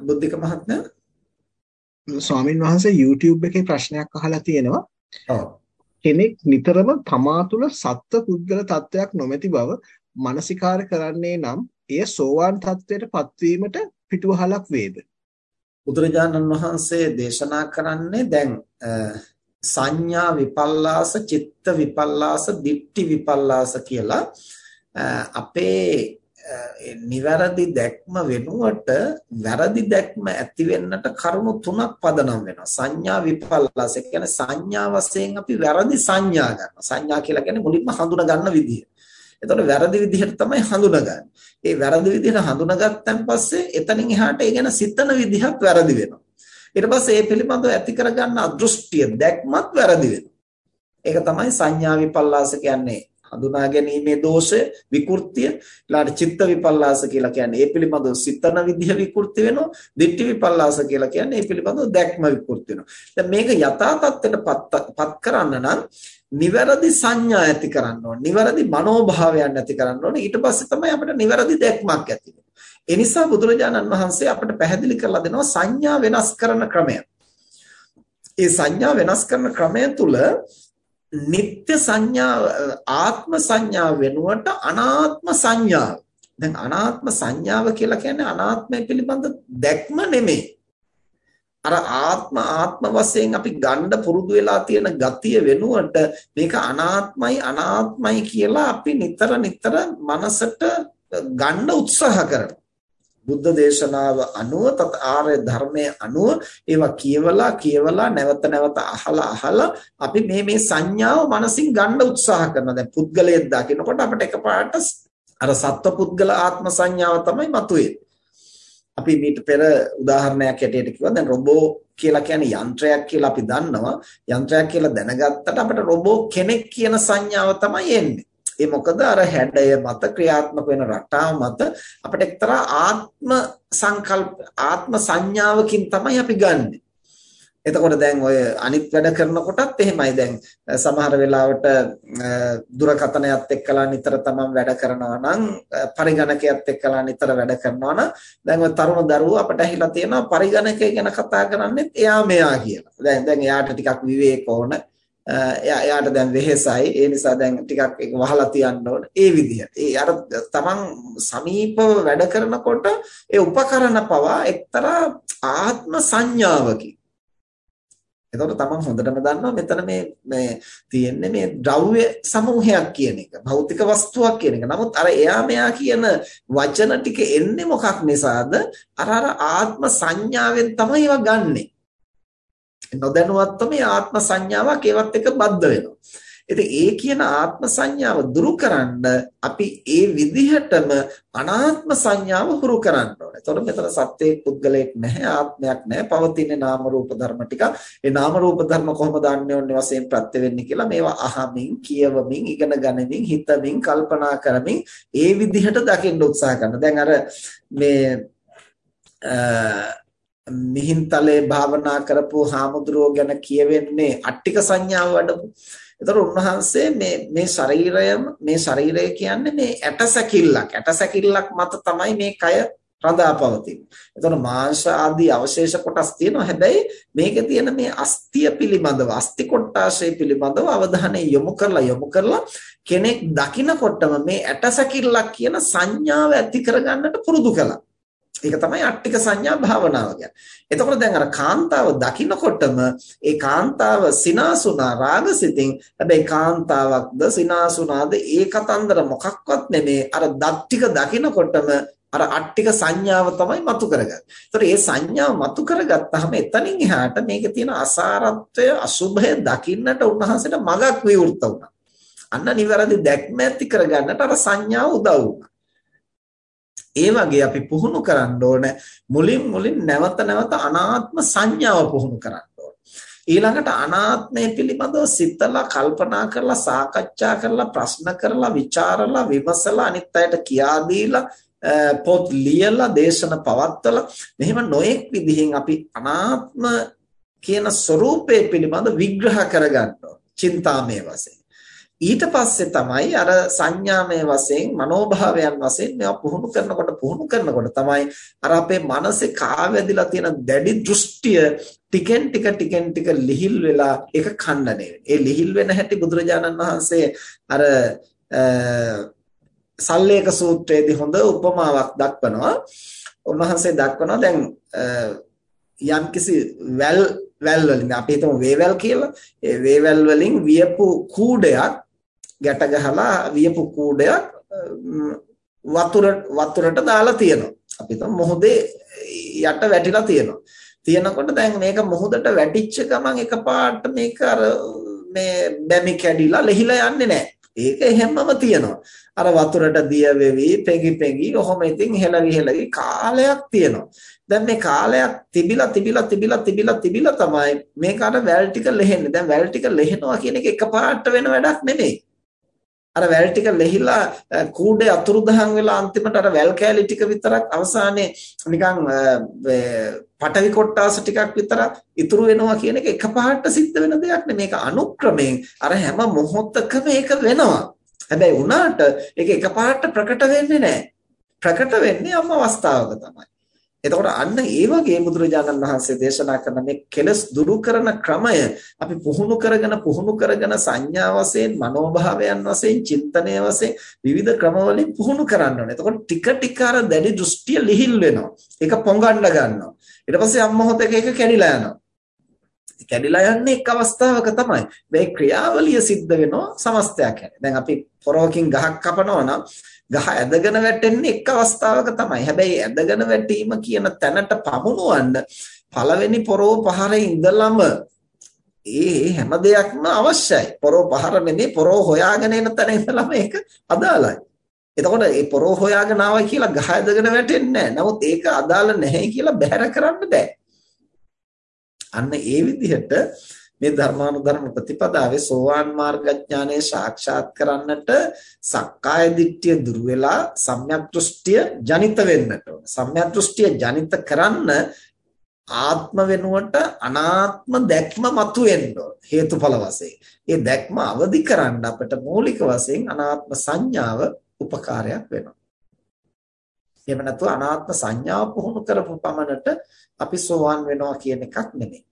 බුද්ධික මහත්මයා ස්වාමින් වහන්සේ YouTube එකේ ප්‍රශ්නයක් අහලා තියෙනවා. කෙනෙක් නිතරම තමා තුළ සත්ත්ව පුද්ගල තත්වයක් නොමැති බව මානසිකාර කරන්නේ නම් එය සෝවාන් තත්වයට පත්වීමට පිටුවහලක් වේද? බුදුරජාණන් වහන්සේ දේශනා කරන්නේ දැන් සංඥා විපල්ලාස, චිත්ත විපල්ලාස, දිට්ඨි විපල්ලාස කියලා අපේ නිවැරදි දැක්ම වෙනුවට වැරදි දැක්ම ඇති වෙන්නට කරුණු තුනක් පදනම් වෙනවා සංඥා විපල්ලාස ඒ කියන්නේ සංඥා වශයෙන් අපි වැරදි සංඥා ගන්නවා සංඥා කියලා කියන්නේ මුලින්ම හඳුනා ගන්න විදිය. එතකොට වැරදි විදිහට තමයි හඳුනගන්නේ. ඒ වැරදි විදිහට හඳුනාගත්තන් පස්සේ එතනින් එහාට ඒ ගැන සිතන විදිහත් වැරදි වෙනවා. ඊට පස්සේ ඒ පිළිබඳව ඇති කරගන්න අදෘෂ්ටිය දැක්මත් වැරදි වෙනවා. ඒක තමයි සංඥා විපල්ලාස කියන්නේ හඳුනා ගැනීමේ දෝෂය විකෘතිය ඊළඟට චිත්ත විපල්ලාස කියලා කියන්නේ ඒ පිළිබඳව සිතන විදිහ විකෘති වෙනවා දිට්ඨි විපල්ලාස කියලා කියන්නේ ඒ පිළිබඳව දැක්ම විකෘති වෙනවා. දැන් මේක යථා තත්ත්වයට පත් කරන්න නම් නිවැරදි සංඥා ඇති කරන්න ඕනේ. නිවැරදි මනෝභාවයන් ඇති කරන්න ඕනේ. ඊට පස්සේ තමයි අපිට නිවැරදි දැක්මක් ඇති ඒ නිසා බුදුරජාණන් වහන්සේ අපිට පැහැදිලි කරලා දෙනවා සංඥා වෙනස් කරන ක්‍රමය. ඒ සංඥා වෙනස් කරන ක්‍රමය තුල නিত্য සංඥාව ආත්ම සංඥාව වෙනුවට අනාත්ම සංඥාව. දැන් අනාත්ම සංඥාව කියලා කියන්නේ අනාත්මය පිළිබඳ දැක්ම නෙමෙයි. අර ආත්ම ආත්ම වශයෙන් අපි ගන්න පුරුදු වෙලා තියෙන ගතිය වෙනුවට මේක අනාත්මයි අනාත්මයි කියලා අපි නිතර නිතර මනසට ගන්න උත්සාහ කරනවා. බුද්ධ දේශනාව අනුව තත් ආර්ය ධර්මයේ අනුව ඒවා කියවලා කියවලා නැවත නැවත අහලා අහලා අපි මේ මේ සංඥාව මනසින් ගන්න උත්සාහ කරනවා. දැන් පුද්ගලයෙක් දකිනකොට අපිට එකපාරට අර සත්ව පුද්ගල ආත්ම සංඥාව තමයි මතුවේ. අපි මීට පෙර උදාහරණයක් ඇටියට කිව්වා. දැන් රොබෝ කියලා කියන්නේ යන්ත්‍රයක් කියලා අපි දන්නවා. යන්ත්‍රයක් කියලා දැනගත්තට අපිට රොබෝ කෙනෙක් කියන සංඥාව තමයි එන්නේ. ඒ මොකද අර හැඩය මත ක්‍රියාත්මක වෙන රටාව මත අපිට එක්තරා ආත්ම සංකල්ප ආත්ම සංඥාවකින් තමයි අපි ගන්නෙ. එතකොට දැන් ඔය අනිත් වැඩ කරනකොටත් එහෙමයි දැන් සමහර වෙලාවට දුරකථනයත් එක්කලා නිතර තමන් වැඩ කරනවා නම් පරිගණකයත් එක්කලා නිතර වැඩ කරනවා නම් දැන් ඔය තරුණ දරුවෝ අපට ඇහිලා තියෙනවා පරිගණකය ගැන කතා කරන්නේත් එයා මෙයා කියලා. දැන් දැන් එයාට ටිකක් විවේක ඕන එයාට දැන් වෙහෙසයි ඒ නිසා දැන් ටිකක් ඒක වහලා තියන්න ඕන ඒ විදිහට ඒ අර තමන් සමීපව වැඩ කරනකොට ඒ උපකරණ පවා එක්තරා ආත්ම සංඥාවකින් එතකොට තමන් හොඳටම දන්නවා මෙතන මේ මේ තියෙන්නේ මේ ද්‍රව්‍ය සමූහයක් කියන එක භෞතික වස්තුවක් කියන එක. නමුත් අර එයා මෙයා කියන වචන ටික එන්නේ මොකක් නිසාද? අර අර ආත්ම සංඥාවෙන් තමයි ඒවා ගන්නෙ. නොදැනුවත්වම මේ ආත්ම සංඥාවක් ඒවත් එක්ක බද්ධ වෙනවා. ඉතින් ඒ කියන ආත්ම සංඥාව දුරු කරන්න අපි ඒ විදිහටම අනාත්ම සංඥාව හුරු කරන්න ඕනේ. එතකොට මෙතන සත්‍යයේ පුද්ගලයක් නැහැ, ආත්මයක් නැහැ, පවතින නාම රූප ධර්ම ටික. ඒ නාම රූප ධර්ම කොහොමද අන්‍යෝන්‍ය වශයෙන් ප්‍රත්‍ය වෙන්නේ කියලා මේවා අහමින්, කියවමින්, ඉගෙන ගනිමින්, හිතමින්, කල්පනා කරමින් ඒ විදිහට දකින්න උත්සාහ කරනවා. දැන් අර මේ මිහින්තලේ භාවනා කරපු හාමුදුරුවෝ ගැන කියවෙන්නේ අට්ටික සංඥාව වඩපු. ඒතර උන්වහන්සේ මේ මේ ශරීරයම මේ ශරීරය කියන්නේ මේ ඇටසැකිල්ලක්. ඇටසැකිල්ලක් මත තමයි මේ කය රඳා පවතින්නේ. ඒතර මාංශ ආදී අවශේෂ කොටස් තියෙනවා. හැබැයි මේකේ තියෙන මේ අස්තිය පිළිබඳව, අස්ති කොටාශය පිළිබඳව අවධානය යොමු කරලා යොමු කරලා කෙනෙක් දකිනකොටම මේ ඇටසැකිල්ලක් කියන සංඥාව ඇති කරගන්නට පුරුදු කළා. ඒක තමයි අට්ටික සංඥා භාවනාව කියන්නේ. එතකොට දැන් අර කාන්තාව දකින්නකොටම ඒ කාන්තාව සිනාසුනා රාගසිතින් හැබැයි කාන්තාවක්ද සිනාසුනාද ඒ කතන්දර මොකක්වත් නෙමේ අර දත් ටික දකින්නකොටම අර අට්ටික සංඥාව තමයි මතු කරගන්නේ. ඒතකොට මේ සංඥාව මතු කරගත්තාම එතනින් එහාට මේකේ තියෙන අසාරත්වය අසුභය දකින්නට උන්වහන්සේට මගක් විවෘත වුණා. අන්න නිවැරදි දැක්ම ඇති කරගන්නට අර සංඥාව උදව් වුණා. ඒ වගේ අපි පුහුණු කරන්න ඕන මුලින් මුලින් නැවත නැවත අනාත්ම සංඥාව පුහුණු කරන්න ඕන. ඊළඟට අනාත්මය පිළිබඳව සිතලා කල්පනා කරලා සාකච්ඡා කරලා ප්‍රශ්න කරලා විචාරලා විමසලා අනිත් අයට කියා දීලා පොත් ලියලා දේශන පවත්වලා මෙහෙම නොඑක් විදිහෙන් අපි අනාත්ම කියන ස්වરૂපය පිළිබඳ විග්‍රහ කරගන්නවා. චින්තාමය වශයෙන්. ඊට පස්සේ තමයි අර සංඥාමය වශයෙන් මනෝභාවයන් වශයෙන් මේවා පුහුණු කරනකොට පුහුණු කරනකොට තමයි අර අපේ මනසේ කාවැදිලා තියෙන දැඩි දෘෂ්ටිය ටිකෙන් ටික ටිකෙන් ටික ලිහිල් වෙලා ඒක ඛණ්ඩණය ඒ ලිහිල් වෙන හැටි බුදුරජාණන් වහන්සේ අර සල්ලේක සූත්‍රයේදී හොඳ උපමාවක් දක්වනවා. උන්වහන්සේ දක්වනවා දැන් යම්කිසි වැල් වැල් වලින් අපි හිතමු වේවැල් කියලා. ඒ වේවැල් වලින් වියපු කූඩයක් ගැට ගහලා වියපු කූඩයක් වතුර වතුරට දාලා තියෙනවා. අපි හිතමු මොහොතේ යට වැටිලා තියෙනවා. තියෙනකොට දැන් මේක මොහොතට වැටිච්ච ගමන් එකපාරට මේක අර මේ බැමි කැඩිලා ලෙහිලා යන්නේ නැහැ. ඒක එහෙමම තියෙනවා. අර වතුරට දිය වෙවි, පෙඟි පෙඟි ඔහොම ඉතින් හෙලවි හෙලවි කාලයක් තියෙනවා. දැන් මේ කාලයක් තිබිලා තිබිලා තිබිලා තිබිලා තිබිලා තමයි මේක අර වැල් ටික ලෙහෙන්නේ. දැන් වැල් ටික ලෙහෙනවා කියන එක එකපාරට වෙන වැඩක් නෙමෙයි. අර වැල් ටික ලෙහිලා කූඩේ අතුරුදහන් වෙලා අන්තිමට අර වැල් කෑලි ටික විතරක් අවසානයේ නිකන් පටවි කොට්ටාස ටිකක් විතරක් ඉතුරු වෙනවා කියන එක එකපාරට සිද්ධ වෙන දෙයක් නෙමෙයි මේක අනුක්‍රමයෙන් අර හැම මොහොතකම ඒක වෙනවා. හැබැයි උනාට ඒක එකපාරට ප්‍රකට වෙන්නේ නැහැ. ප්‍රකට වෙන්නේ අම අවස්ථාවක තමයි. එතකොට අන්න ඒ වගේ බුදුරජාණන් වහන්සේ දේශනා කරන මේ කෙලස් දුරු කරන ක්‍රමය අපි පුහුණු කරගෙන පුහුණු කරගෙන සංඥා වශයෙන් මනෝභාවයන් වශයෙන් චින්තනය වශයෙන් විවිධ ක්‍රමවලින් පුහුණු කරන්න ඕනේ. එතකොට ටික ටික අර දැඩි දෘෂ්ටිය ලිහිල් වෙනවා. ඒක පොඟන්න ගන්නවා. ඊට පස්සේ අම්මොහොතක ඒක කැඩිලා යනවා. කැඩිලා යන්නේ එක් අවස්ථාවක තමයි. මේ ක්‍රියාවලිය සිද්ධ වෙනවා සමස්තයක් හැටි. දැන් අපි පොරවකින් ගහක් කපනවා නම් ගහ ඇදගෙන වැටෙන්නේ එක් අවස්ථාවක තමයි. හැබැයි ඇදගෙන වැටීම කියන තැනට පමුණුවන්න පළවෙනි පොරෝ පහරේ ඉඳලම ඒ හැම දෙයක්ම අවශ්‍යයි. පොරෝ පහර නෙමෙයි පොරෝ හොයාගෙන එන තැන ඉඳලම ඒක අදාළයි. එතකොට මේ පොරෝ හොයාගෙන ආවයි කියලා ගහ ඇදගෙන වැටෙන්නේ නැහැ. නමුත් ඒක අදාළ නැහැ කියලා බැහැර කරන්න බෑ. අන්න ඒ විදිහට මේ ධර්මානුධර්ම ප්‍රතිපදාවේ සෝවාන් මාර්ගඥානය සාක්ෂාත් කරන්නට සක්කාය දිට්ඨිය දුර වෙලා සම්‍යක් දෘෂ්ටිය ජනිත වෙන්නට ඕන. සම්‍යක් දෘෂ්ටිය ජනිත කරන්න ආත්ම වෙනුවට අනාත්ම දැක්ම මතුවෙන්න ඕන හේතුඵල වශයෙන්. ඒ දැක්ම අවදි කරන්න අපිට මූලික වශයෙන් අනාත්ම සංඥාව උපකාරයක් වෙනවා. එහෙම නැත්නම් අනාත්ම සංඥාව පුහුණු කරපු පමණට අපි සෝවාන් වෙනවා කියන එකක් නෙමෙයි.